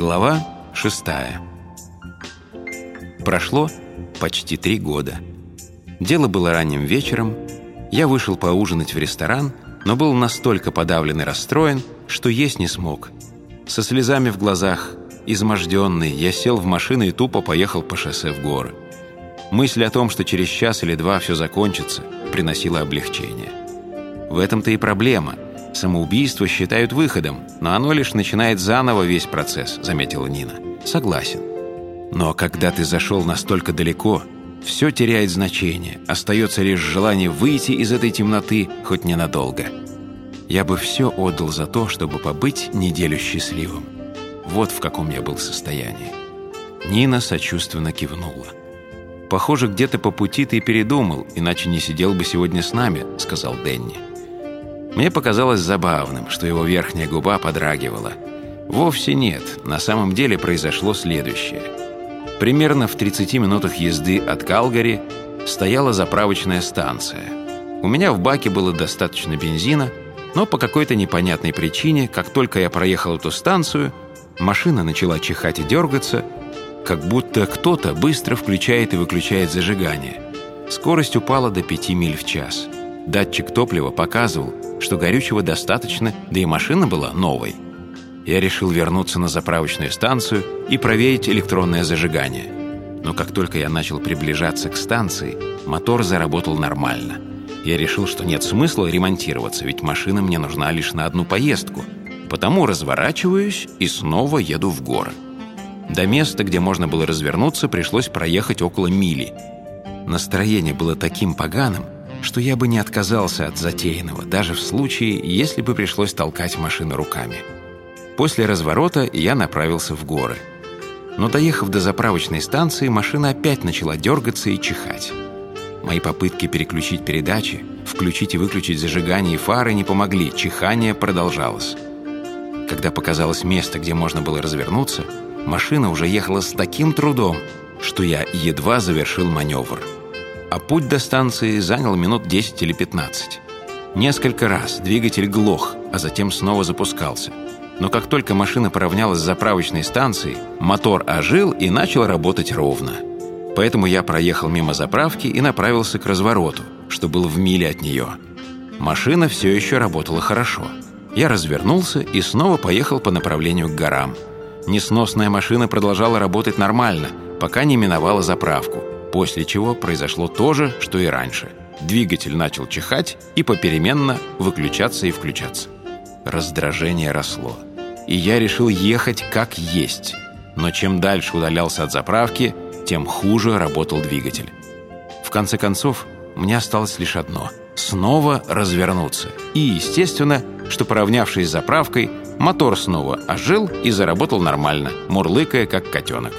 Глава шестая. Прошло почти три года. Дело было ранним вечером. Я вышел поужинать в ресторан, но был настолько подавлен и расстроен, что есть не смог. Со слезами в глазах, изможденный, я сел в машину и тупо поехал по шоссе в горы. Мысль о том, что через час или два все закончится, приносила облегчение. В этом-то и проблема. Самоубийство считают выходом, но оно лишь начинает заново весь процесс, заметила Нина. Согласен. Но когда ты зашел настолько далеко, все теряет значение, остается лишь желание выйти из этой темноты хоть ненадолго. Я бы все отдал за то, чтобы побыть неделю счастливым. Вот в каком я был состоянии. Нина сочувственно кивнула. «Похоже, где-то по пути ты передумал, иначе не сидел бы сегодня с нами», — сказал Дэнни. Мне показалось забавным, что его верхняя губа подрагивала. Вовсе нет, на самом деле произошло следующее. Примерно в 30 минутах езды от Калгари стояла заправочная станция. У меня в баке было достаточно бензина, но по какой-то непонятной причине, как только я проехал эту станцию, машина начала чихать и дергаться, как будто кто-то быстро включает и выключает зажигание. Скорость упала до 5 миль в час. Датчик топлива показывал, что горючего достаточно, да и машина была новой. Я решил вернуться на заправочную станцию и проверить электронное зажигание. Но как только я начал приближаться к станции, мотор заработал нормально. Я решил, что нет смысла ремонтироваться, ведь машина мне нужна лишь на одну поездку. Потому разворачиваюсь и снова еду в горы. До места, где можно было развернуться, пришлось проехать около мили. Настроение было таким поганым, что я бы не отказался от затеянного, даже в случае, если бы пришлось толкать машину руками. После разворота я направился в горы. Но доехав до заправочной станции, машина опять начала дергаться и чихать. Мои попытки переключить передачи, включить и выключить зажигание и фары не помогли, чихание продолжалось. Когда показалось место, где можно было развернуться, Машина уже ехала с таким трудом, что я едва завершил маневр. А путь до станции занял минут 10 или 15. Несколько раз двигатель глох, а затем снова запускался. Но как только машина поравнялась с заправочной станцией, мотор ожил и начал работать ровно. Поэтому я проехал мимо заправки и направился к развороту, что был в миле от нее. Машина все еще работала хорошо. Я развернулся и снова поехал по направлению к горам – Несносная машина продолжала работать нормально, пока не миновала заправку, после чего произошло то же, что и раньше. Двигатель начал чихать и попеременно выключаться и включаться. Раздражение росло. И я решил ехать как есть. Но чем дальше удалялся от заправки, тем хуже работал двигатель. В конце концов, мне осталось лишь одно – снова развернуться. И, естественно, что поравнявшись с заправкой, Мотор снова ожил и заработал нормально, мурлыкая, как котенок.